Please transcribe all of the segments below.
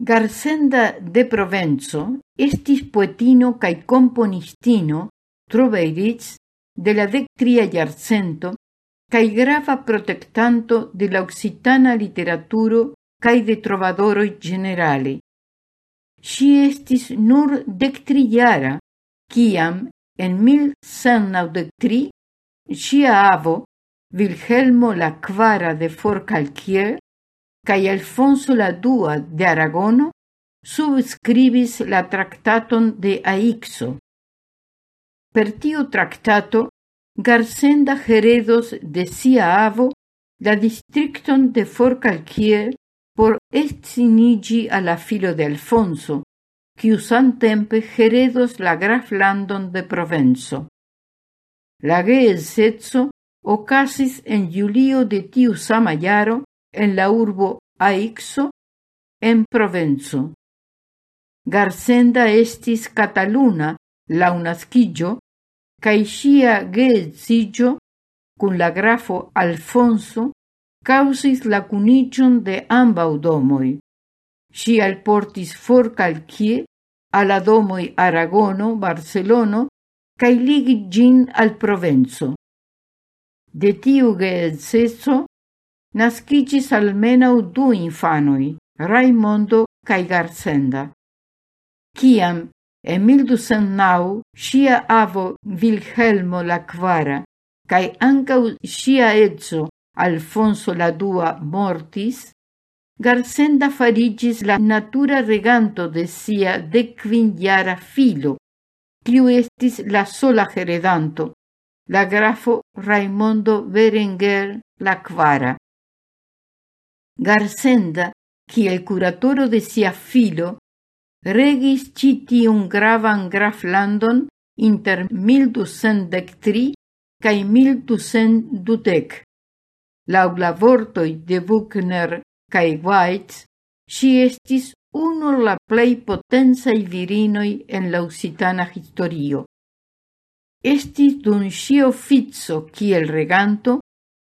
Garcenda de Provenzo estis poetino cae componistino trovejric de la dectria iarcento cae grava protectanto de la occitana literaturo cae de trovadoroi generale. Si estis nur dectriara, ciam en 1193 sia avo Wilhelmo la Quara de Forcalquier Alfonso la Dua de Aragono subscribis la tractaton de Aixo. Per tiu tractato, Garcenda heredos de sia avo la districton de Forcalquier por estinigi a la filo de Alfonso, quiu tempe heredos la graflandon de Provenzo. La geesetzo ocasis en julio de tiu sama en la urbo Aixo en Provenzo. Garcenda estis cataluna la unasquillo caixia ŝia geedziĝo la grafo Alfonso causis la cunicion de ambau domoi. Si alportis for calquie a la domoi Aragono, Barcelono cae ligi gin al Provenzo. De tiu geedzeco nascigis almenau du infanoi, Raimondo cae Garcenda. Ciam, e 1209, sia avo Vilhelmo la Quara, cae ancau sia etzo Alfonso la Dua mortis, Garcenda farigis la natura reganto de sia decvinjara filo, quiu estis la sola heredanto, la grafo Raimondo Berenguer la Quara. Garsenda, el curatoro de sia filo, regis citi un gravan graflandon inter 1213 cae 1210. Laŭ la vortoi de Buchner cae White, si estis uno la plei potensai virinoi en la usitana historio. Estis dum ŝi qui kiel reganto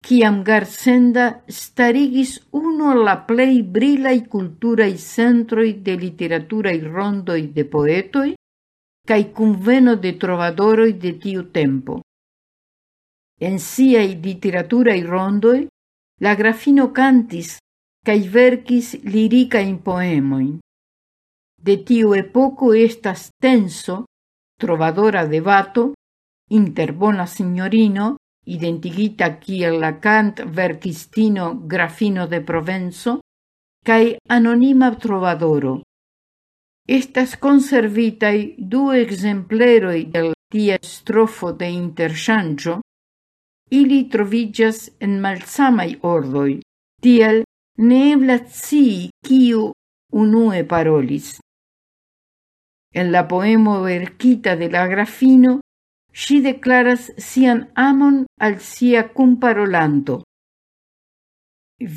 kiam Garcenda starigis uno la plei brilai culturai centroi de literaturai rondoi de poetoi, cae kunveno de trovadoroi de tiu tempo. En siai literaturai rondoi, la grafino cantis cae vercis lirica in poemoin. De tiu epoco estas tenso, trovadora debato, inter bona signorino, identigita kiel la cant verkistino grafino de Provenzo, cae anonima trovadoro. Estas conservitai du exempleroi del tia strofo de interchangio, ili trovigas en malsamai ordoi, tiel ne eblat scii kiu unue parolis. En la poemo verkita de la grafino si declaras sian amon al sia cumparolanto.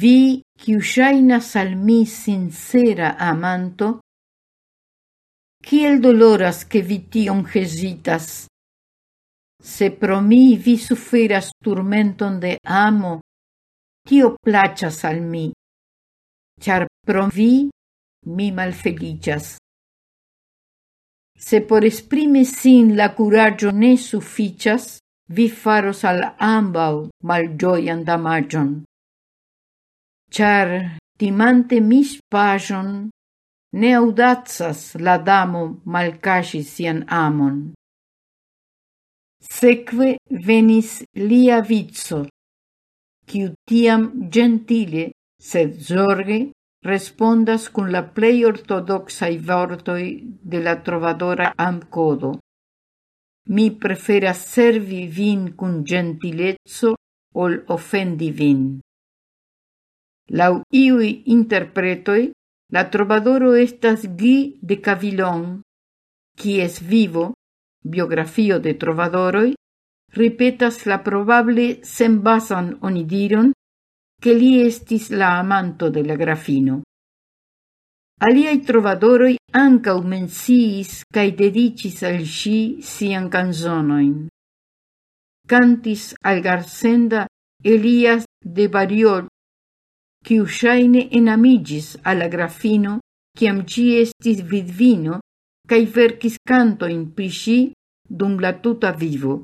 Vi quiu shainas al mi sincera amanto, Kiel doloras che vi tion? Se pro mi vi suferas turmenton de amo, tio placas al mi char pro vi mi malfelicias. Se por esprime sin la curaggio ne sufficias, vi faros al ambau malgioian damagion. Char, timante mispagion, ne audatsas la damo malcasi sian amon. Seque venis lia vizzo, quiu tiam gentile, sed zorge respondas cun la plei ortodoxai vortoi de la trovadora amcodo. Mi preferas servi vin cun gentilezzo ol offendi vin. Lau iui interpretoi, la trovadoro estas Guy de Cavillon, es vivo, biografio de trovadoroi, ripetas la probable senbasan onidiron che li estis la amanto de la grafino. Aliai trovadoroi ancau mensiis cae dedicis al sci sian canzonoin. Cantis al Garcenda Elias de Bariol, quiu shaine enamigis alla grafino ciam ci estis vidvino cae vercis cantoin in sci dum la tuta vivo.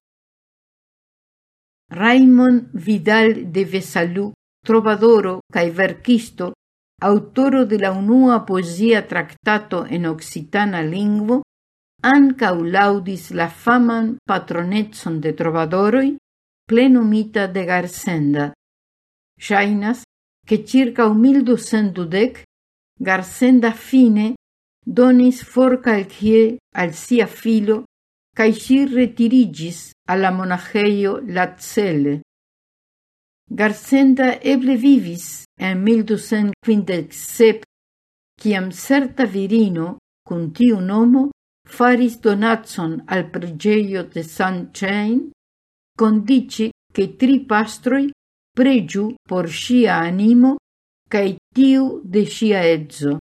Raimon Vidal de Vesalú trovadoro cae verkisto, autoro de la unua poesia tractato en occitana lingvo, ancau laudis la faman patronetson de trovadoroi plenumita de Garsenda. Shainas che circa 1200 Garsenda fine donis forca el cie al sia filo cae si retirigis alla monageio Lazzele, Garcenta eble vivis en 1257, ciam certa virino cun tiu nomo faris donatson al pregeio de San Chain, condici che tri pastroi pregiu por sia animo cae tiu de sia etzo.